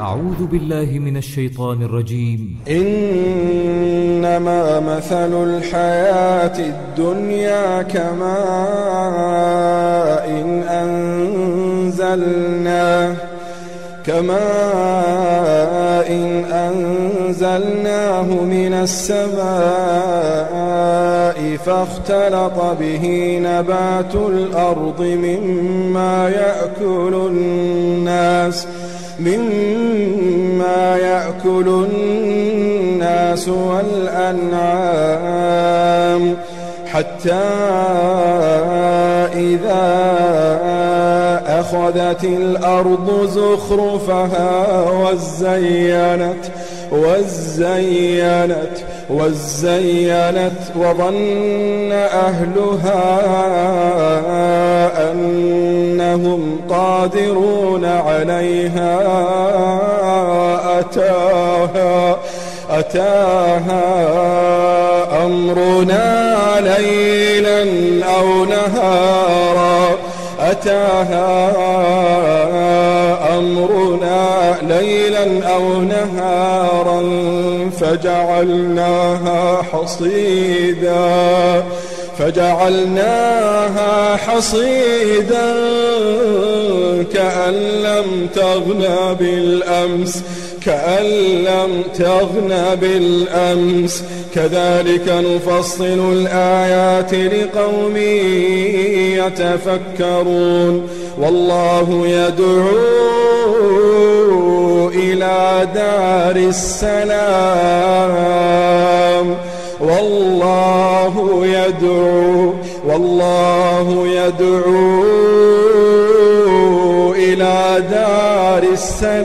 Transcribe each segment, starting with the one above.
أعوذ بالله من الشيطان الرجيم. إنما مثل الحياة الدنيا كماء إن أنزلناه كماء إن أنزلناه من السماء فاختلط به نبات الأرض مما يأكل الناس. مما يأكل الناس والأنعام حتى إذا أخذت الأرض زخرفها وزينت وزينت وزينت وظن أهلها أنهم قادرون عليها. أتاها أتاها أمرنا ليلا أو نهارا. أتاها أمرنا ليلا أو نهارا. فجعلناها حصيدا. فجعلناها حصيدا كأن لم تغن بالأمس كأن لم تغن بالأمس. كذلك نفصل الآيات لقوم يتفكرون. والله يدعو إلى دار السلام. والله يدعو والله يدعو إلى دار السلام.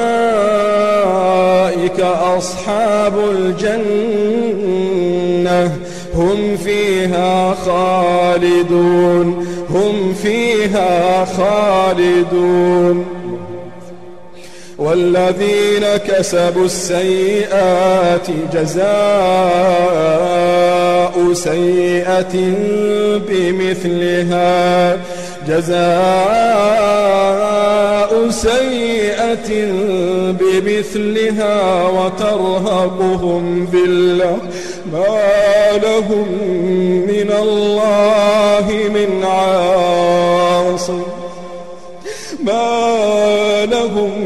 أصحاب الجنة هم فيها خالدون هم فيها خالدون. والذين كسبوا السيئات جزاء سيئة بمثلها. جزاء سيئة بمثلها وترهقهم بالله. ما لهم من الله من عاصم. ما لهم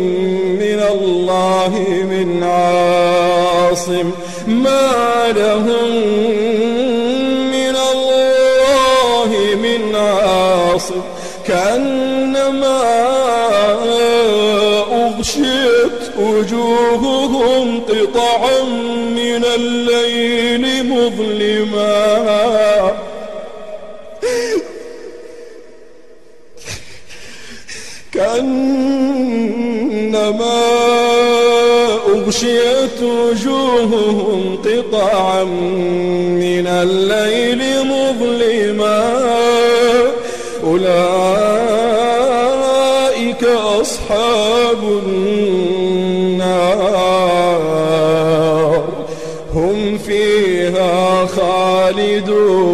من الله من عاصم. ما لهم عاصم كأنما أغشيت وجوههم قطعا من الليل مظلما. كأنما أغشيت وجوههم قطعا من الليل أصحاب النار هم فيها خالدون.